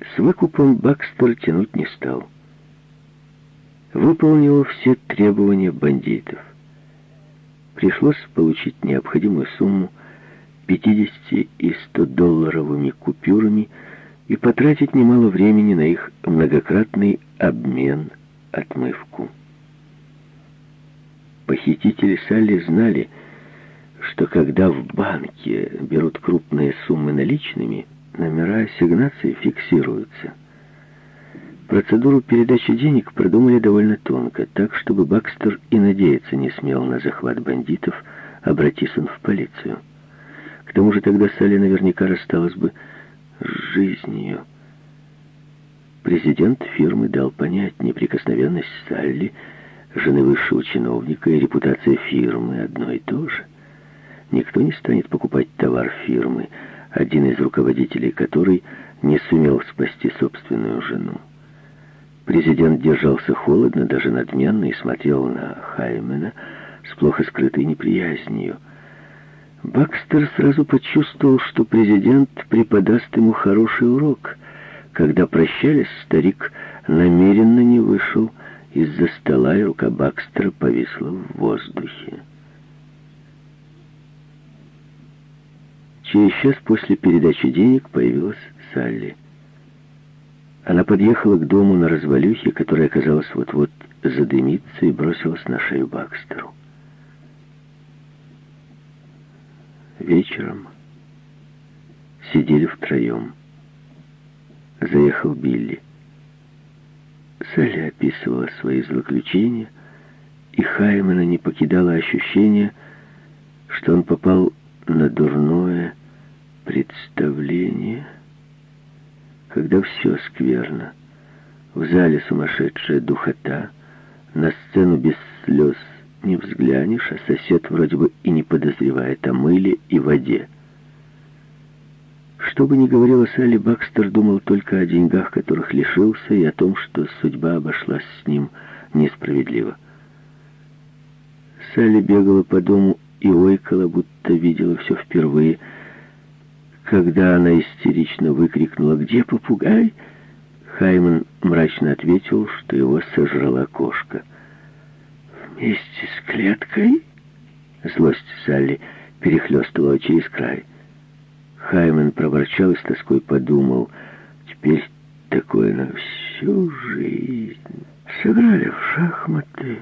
С выкупом Бакстер тянуть не стал. Выполнил все требования бандитов. Пришлось получить необходимую сумму 50 и 100 долларовыми купюрами и потратить немало времени на их многократный обмен, отмывку. Похитители Салли знали, что когда в банке берут крупные суммы наличными, номера ассигнации фиксируются. Процедуру передачи денег продумали довольно тонко, так, чтобы Бакстер и надеяться не смел на захват бандитов, обратись он в полицию. К тому же тогда Салли наверняка рассталась бы с жизнью. Президент фирмы дал понять неприкосновенность Салли, жены высшего чиновника и репутация фирмы одно и то же. Никто не станет покупать товар фирмы, один из руководителей которой не сумел спасти собственную жену. Президент держался холодно, даже надменно, и смотрел на Хаймена с плохо скрытой неприязнью. Бакстер сразу почувствовал, что президент преподаст ему хороший урок. Когда прощались, старик намеренно не вышел из-за стола, и рука Бакстера повисла в воздухе. Через час после передачи денег появилась Салли. Она подъехала к дому на развалюхе, которая, казалось, вот-вот задымится, и бросилась на шею Бакстеру. Вечером сидели втроем. Заехал Билли. Салли описывала свои злоключения, и Хаймана не покидало ощущение, что он попал на дурное представление, когда все скверно. В зале сумасшедшая духота, на сцену без слез не взглянешь, а сосед вроде бы и не подозревает о мыле и воде. Что бы ни говорила Салли, Бакстер думал только о деньгах, которых лишился, и о том, что судьба обошлась с ним несправедливо. Салли бегала по дому и ойкала, будто видела все впервые. Когда она истерично выкрикнула «Где попугай?», Хайман мрачно ответил, что его сожрала кошка. «Вместе с клеткой?» Злость Салли перехлестывала через край. Хайман проворчал и с тоской подумал, «Теперь такое на всю жизнь. Сыграли в шахматы».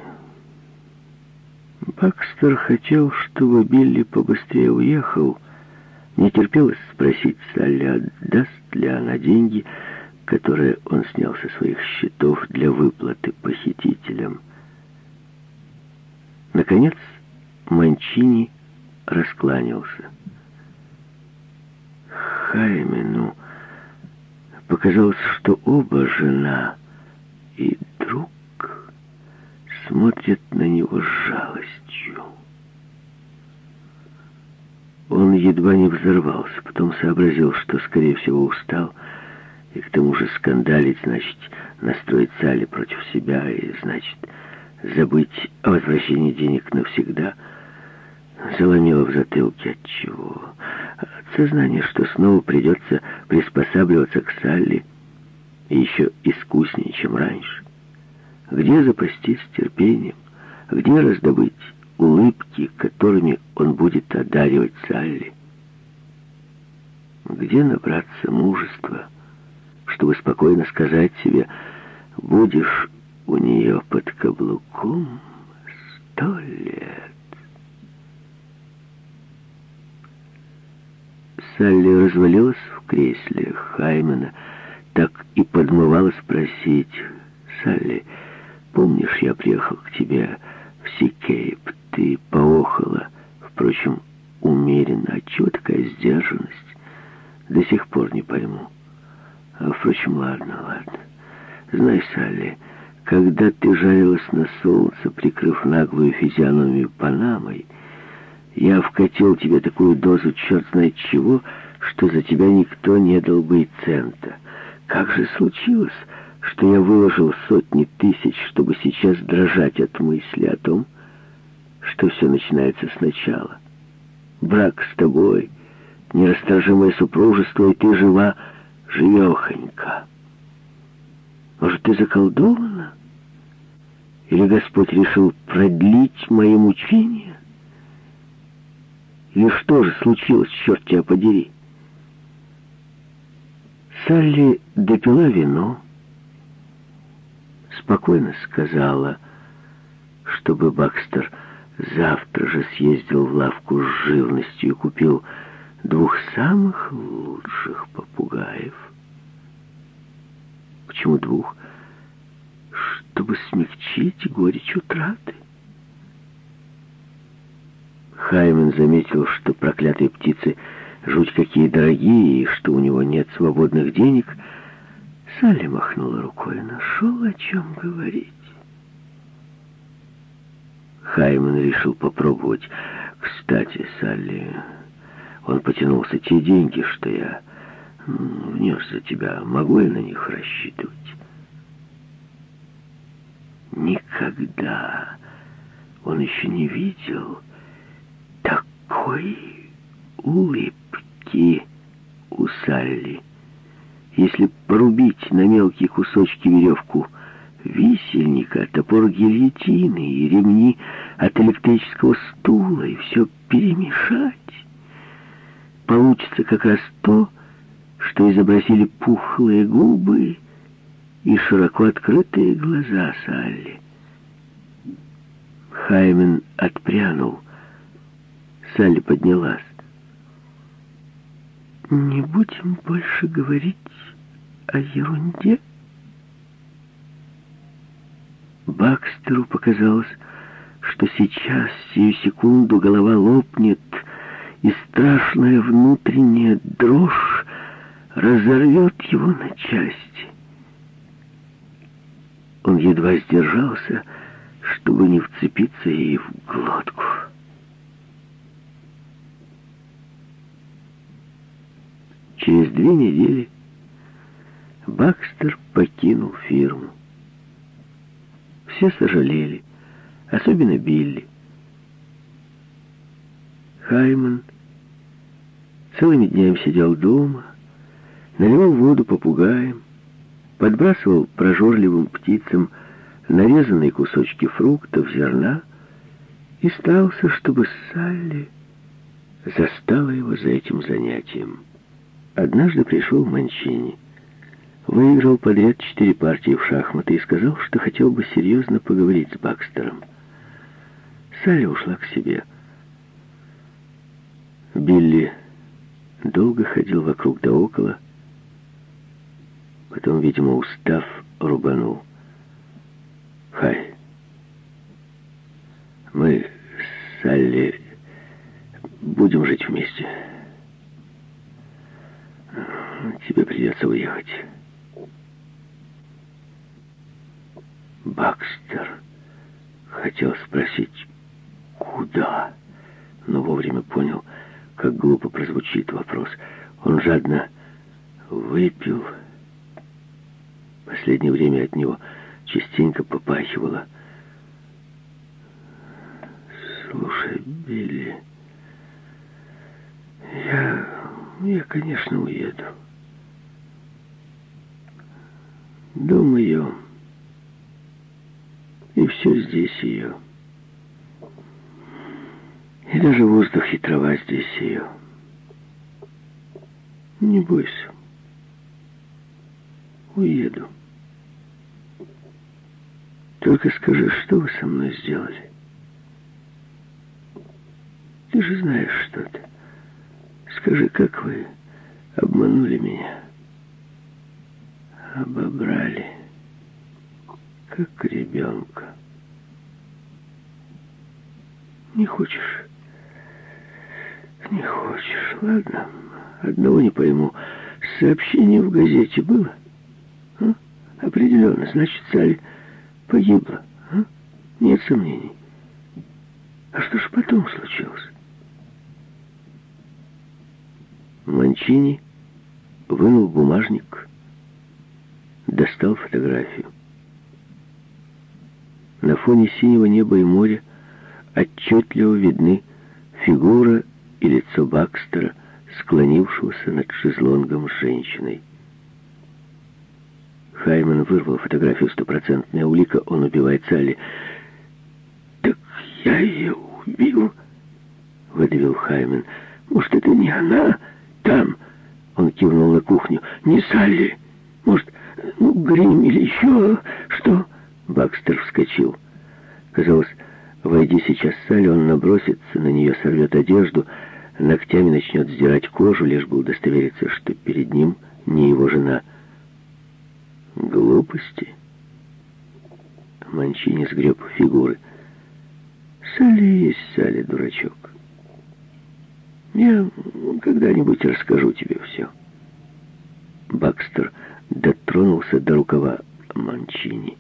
Бакстер хотел, чтобы Билли побыстрее уехал. Не терпелось спросить Салли, отдаст ли она деньги, которые он снял со своих счетов для выплаты похитителям. Наконец, Манчини раскланялся. Хаймену показалось, что оба жена и друг смотрят на него с жалостью. Он едва не взорвался, потом сообразил, что, скорее всего, устал, и к тому же скандалить, значит, настроить Салли против себя, и, значит, забыть о возвращении денег навсегда, заломило в затылке от чего? От сознания, что снова придется приспосабливаться к Салли, еще искуснее, чем раньше. Где запастись терпением? Где раздобыть улыбки, которыми он будет одаривать Салли? Где набраться мужества, чтобы спокойно сказать себе, будешь у нее под каблуком сто лет? Салли развалилась в кресле Хаймена, так и подмывала спросить, «Салли, Помнишь, я приехал к тебе в Сикейп, ты поохала, впрочем, умеренно. Отчего такая сдержанность? До сих пор не пойму. А, впрочем, ладно, ладно. Знаешь, Салли, когда ты жарилась на солнце, прикрыв наглую физиономию панамой, я вкатил тебе такую дозу черт знает чего, что за тебя никто не дал бы и цента. Как же случилось, что я выложил сотни тысяч, чтобы сейчас дрожать от мысли о том, что все начинается сначала. Брак с тобой, нерасторжимое супружество, и ты жива, живехонька. Может, ты заколдована? Или Господь решил продлить мои мучения? Или что же случилось, черт тебя подери? Салли допила вино, спокойно сказала, чтобы Бакстер завтра же съездил в лавку с живностью и купил двух самых лучших попугаев. Почему двух? Чтобы смягчить горечь утраты. Хаймен заметил, что проклятые птицы жуть какие дорогие, и что у него нет свободных денег. Салли махнула рукой. Нашел о чем говорить. Хаймен решил попробовать. Кстати, Салли, он потянулся. Те деньги, что я внес за тебя, могу я на них рассчитывать? Никогда он еще не видел такой улыбки у Салли. Если порубить на мелкие кусочки веревку висельника, топор гильотины и ремни от электрического стула, и все перемешать, получится как раз то, что изобразили пухлые губы и широко открытые глаза Салли. Хаймен отпрянул. Салли поднялась. «Не будем больше говорить о ерунде?» Бакстеру показалось, что сейчас, сию секунду, голова лопнет, и страшная внутренняя дрожь разорвет его на части. Он едва сдержался, чтобы не вцепиться ей в глотку. Через две недели Бакстер покинул фирму. Все сожалели, особенно Билли. Хайман целыми днями сидел дома, наливал воду попугаям, подбрасывал прожорливым птицам нарезанные кусочки фруктов, зерна и старался, чтобы Салли застала его за этим занятием. Однажды пришел Манчини, выиграл подряд четыре партии в шахматы и сказал, что хотел бы серьезно поговорить с Бакстером. Салли ушла к себе. Билли долго ходил вокруг да около, потом, видимо, устав, рубанул. «Хай, мы с Салли будем жить вместе. Тебе придется уехать». Бакстер хотел спросить, куда, но вовремя понял, как глупо прозвучит вопрос. Он жадно выпил. Последнее время от него частенько попахивало. Слушай, Билли, я, я, конечно, уеду. Ее, и все здесь ее. И даже воздух и трава здесь ее. Не бойся. Уеду. Только скажи, что вы со мной сделали? Ты же знаешь что-то. Скажи, как вы обманули меня? Обобрали, как ребенка. Не хочешь? Не хочешь. Ладно, одного не пойму. Сообщение в газете было? А? Определенно. Значит, царь погибла. А? Нет сомнений. А что ж потом случилось? Манчини вынул бумажник, достал фотографию. На фоне синего неба и моря отчетливо видны фигура и лицо Бакстера, склонившегося над шезлонгом с женщиной. Хайман вырвал фотографию «Стопроцентная улика, он убивает Салли». «Так я ее убил?» — выдавил Хайман. «Может, это не она там?» Он кивнул на кухню. «Не Салли. Может, ну, грим или еще что?» Бакстер вскочил. Казалось, войди сейчас Салли, он набросится на нее, сорвет одежду, ногтями начнет сдирать кожу, лишь бы удостовериться, что перед ним не его жена — Глупости. Манчини сгреб фигуры. Салли есть Салли, дурачок. Я когда-нибудь расскажу тебе все. Бакстер дотронулся до рукава Манчини.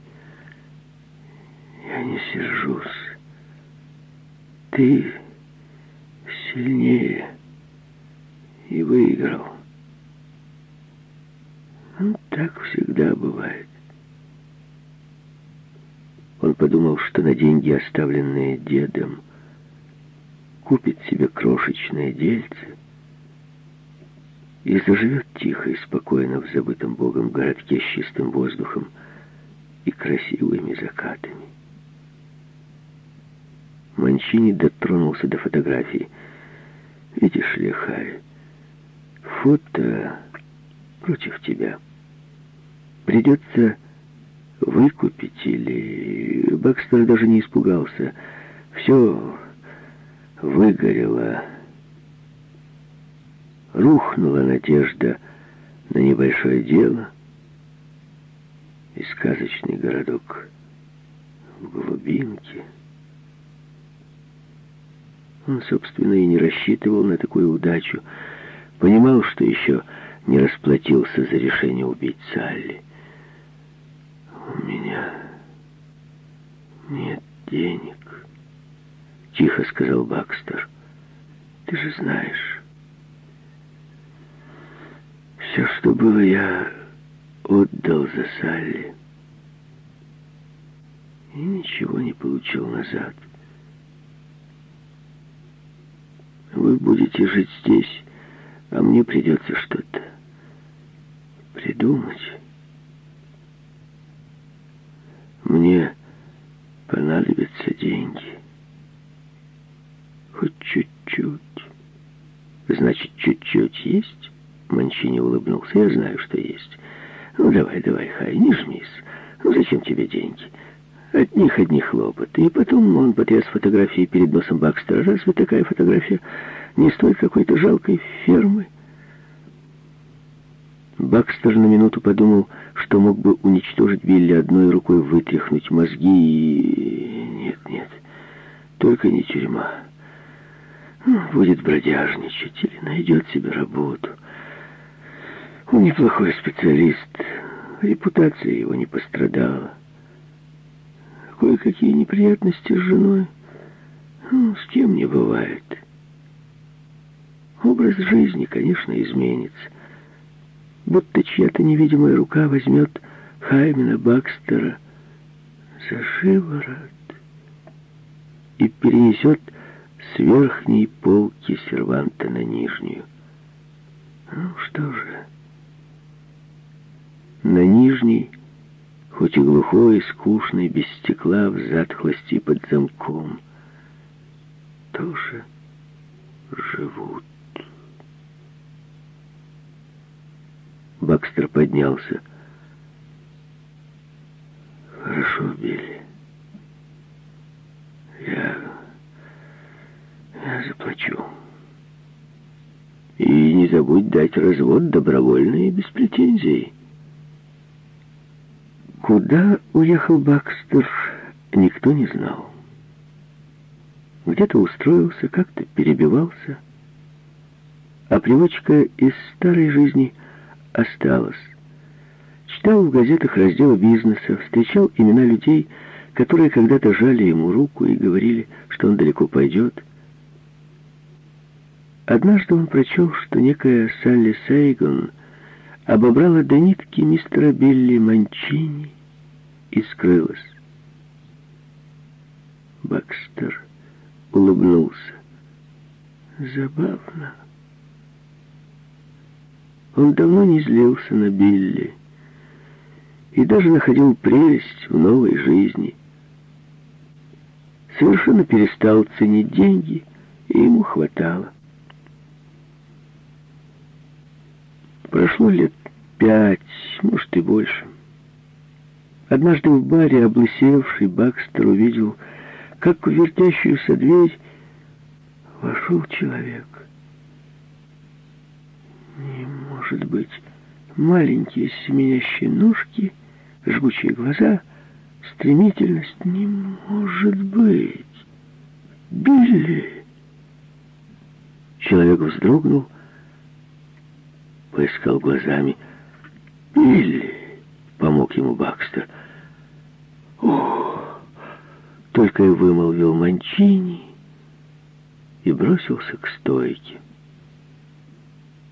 Я не сержусь. Ты сильнее и выиграл. Ну, так всегда бывает. Он подумал, что на деньги, оставленные дедом, купит себе крошечное дельце и заживет тихо и спокойно в забытом Богом городке с чистым воздухом и красивыми закатами. Манчини дотронулся до фотографии. «Видишь ли, Харри, фото против тебя. Придется выкупить или... Бакстер даже не испугался. Все выгорело. Рухнула надежда на небольшое дело и сказочный городок в глубинке. Он, собственно, и не рассчитывал на такую удачу. Понимал, что еще не расплатился за решение убить Салли. «У меня нет денег», — тихо сказал Бакстер. «Ты же знаешь, все, что было, я отдал за Салли и ничего не получил назад. Вы будете жить здесь, а мне придется что-то придумать. Мне понадобятся деньги. Хоть чуть-чуть. Значит, чуть-чуть есть? Манчини улыбнулся. Я знаю, что есть. Ну, давай, давай, Хай, не жмись. Ну, зачем тебе деньги? От них одни хлопоты. И потом он потряс фотографии перед носом Бакстера. Разве такая фотография не стоит какой-то жалкой фермы? Бакстер на минуту подумал, что мог бы уничтожить Билли одной рукой, вытряхнуть мозги и... Нет, нет, только не тюрьма. Ну, будет бродяжничать или найдет себе работу. Он неплохой специалист, репутация его не пострадала. Кое-какие неприятности с женой, ну, с кем не бывает. Образ жизни, конечно, изменится будто чья-то невидимая рука возьмет Хаймена Бакстера за шиворот и перенесет с верхней полки серванта на нижнюю. Ну что же, на нижней, хоть и глухой, и скучный, без стекла, в затхлости под замком, тоже живут. Бакстер поднялся. «Хорошо, Билли. Я... я заплачу. И не забудь дать развод добровольно и без претензий». Куда уехал Бакстер, никто не знал. Где-то устроился, как-то перебивался. А привычка из старой жизни — осталось. Читал в газетах разделы бизнеса, встречал имена людей, которые когда-то жали ему руку и говорили, что он далеко пойдет. Однажды он прочел, что некая Салли Сейгон обобрала до нитки мистера Билли Манчини и скрылась. Бакстер улыбнулся. Забавно. Он давно не злился на Билли и даже находил прелесть в новой жизни. Совершенно перестал ценить деньги, и ему хватало. Прошло лет пять, может и больше. Однажды в баре облысевший Бакстер увидел, как в вертящуюся дверь вошел человек. Не может быть. Маленькие семенящие ножки, жгучие глаза, стремительность. Не может быть. Билли! Человек вздрогнул, поискал глазами. Билли! Помог ему Бакстер. О! Только и вымолвил Манчини и бросился к стойке.